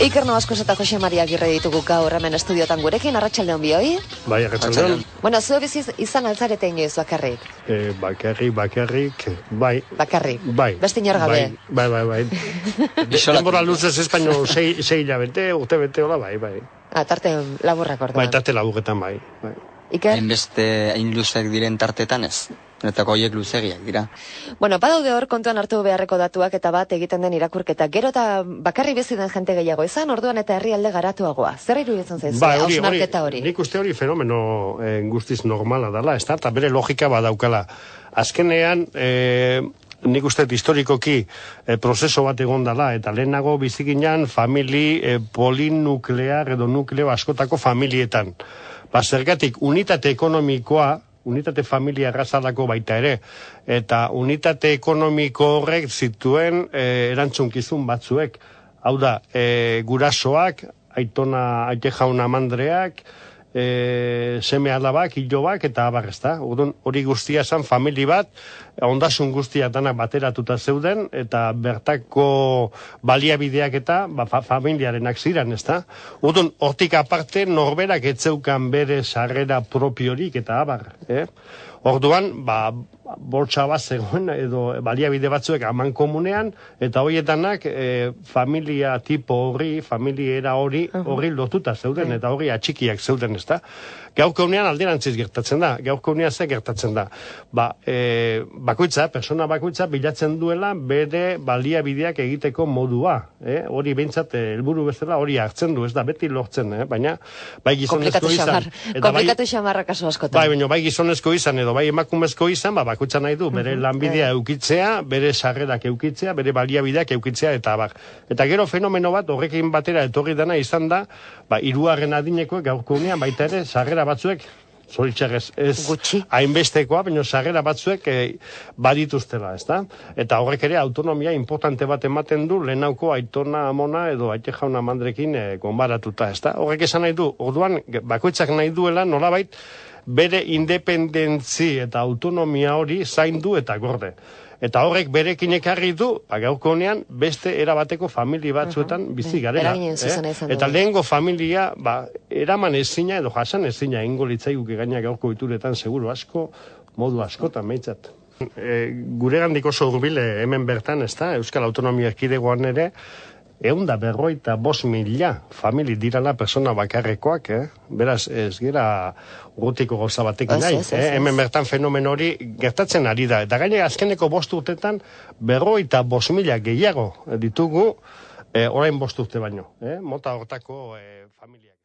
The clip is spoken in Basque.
Iker Noasko eta Jose Maria Agirre ditugu gaur hemen estudiotan gurekin, arratsalde hon bioi. Bai, arratsaldeon. Bueno, zu biziz izan altzarete inoiz bakarrik. Eh, bakarrik, bakarrik, bai. Bakarrik. Bai. Beste inor gabe. Bai, bai, bai. bai. Denbora luzez espaino sei, sei hilabete, urte bete hola, bai, bai. Ah, tarte laburrak orduan. Bai, tarte laburretan, bai. bai. Iker? Hainbeste, hain luzek diren tartetan ez. Netako hoiek luzegiak dira. Bueno, badaude hor kontuan hartu beharreko datuak eta bat egiten den irakurketa. Gero eta bakarri bizi den jente gehiago izan, orduan eta herrialde garatuagoa. Zer iruditzen zaizu? Ba, hori, hori, nik uste hori fenomeno eh, guztiz normala dela, ez da, eta bere logika badaukala. Azkenean, eh, nik uste historikoki eh, prozeso bat egon dela, eta lehenago bizikinan famili eh, polinuklear edo nukleo askotako familietan. Ba, zergatik, unitate ekonomikoa, unitate familia errazalako baita ere, eta unitate ekonomiko horrek zituen e, erantzunkizun batzuek. Hau da, e, gurasoak, aitona, aite jauna mandreak, e, seme alabak, hilobak, eta abar ez da. Orduan, Hori guztia esan famili bat, ondasun guztia danak bateratuta zeuden, eta bertako baliabideak eta ba, fa, familiarenak ziren, ez da. Orduan, hortik aparte, norberak etzeukan bere sarrera propiorik eta abar. Eh? Orduan, ba, bortxa bat zegoen, edo baliabide batzuek aman komunean, eta horietanak e, familia tipo horri, familiera hori, horri lotuta zeuden, eta hori atxikiak zeuden, ez da. Gaurko unean alderantziz gertatzen da, gaurko unean ze gertatzen da. Ba, e, bakoitza, persona bakoitza bilatzen duela bere baliabideak egiteko modua. Eh? Hori behintzat, eh, helburu bezala hori hartzen du, ez da, beti lortzen, eh? baina bai gizonezko Komplikatu izan. xamar. eta bai- Komplikatu xamarra kasu askotan. Bai, baina bai gizonezko izan edo bai emakumezko izan, ba, bakoitza nahi du, bere lanbidea eukitzea, bere sarrerak eukitzea, bere baliabideak eukitzea, eta bar. Eta gero fenomeno bat, horrekin batera etorri dena izan da, ba, iruaren adinekoek gaurko unean baita ere, sarrera batzuek, zoritxarrez ez Gutxi. hainbestekoa, baina sarrera batzuek e, badituztela, ezta? Eta horrek ere autonomia importante bat ematen du lehenauko aitona amona edo aite jauna mandrekin e, gonbaratuta, ezta? Horrek esan nahi du, orduan bakoitzak nahi duela nolabait bere independentzi eta autonomia hori zaindu eta gorde. Eta horrek berekin ekarri du, ba, gaurko honean, beste erabateko famili batzuetan bizi bai, garela. du. Eta lehengo familia, ba, eraman ezina edo jasan ezina ingo litzaiguke gaina gaurko ituretan seguru asko, modu askotan meitzat. E, gure gandik oso urbile hemen bertan, ez da, Euskal Autonomia Erkidegoan ere, egun da berroita bos mila famili dirala persona bakarrekoak, eh? Beraz, ez gira urrutiko goza batekin nahi. eh? Hemen bertan fenomen hori gertatzen ari da. Eta gaine azkeneko bost urtetan berroita bos mila gehiago ditugu eh, orain bost urte baino. Eh? Mota hortako eh, familiak.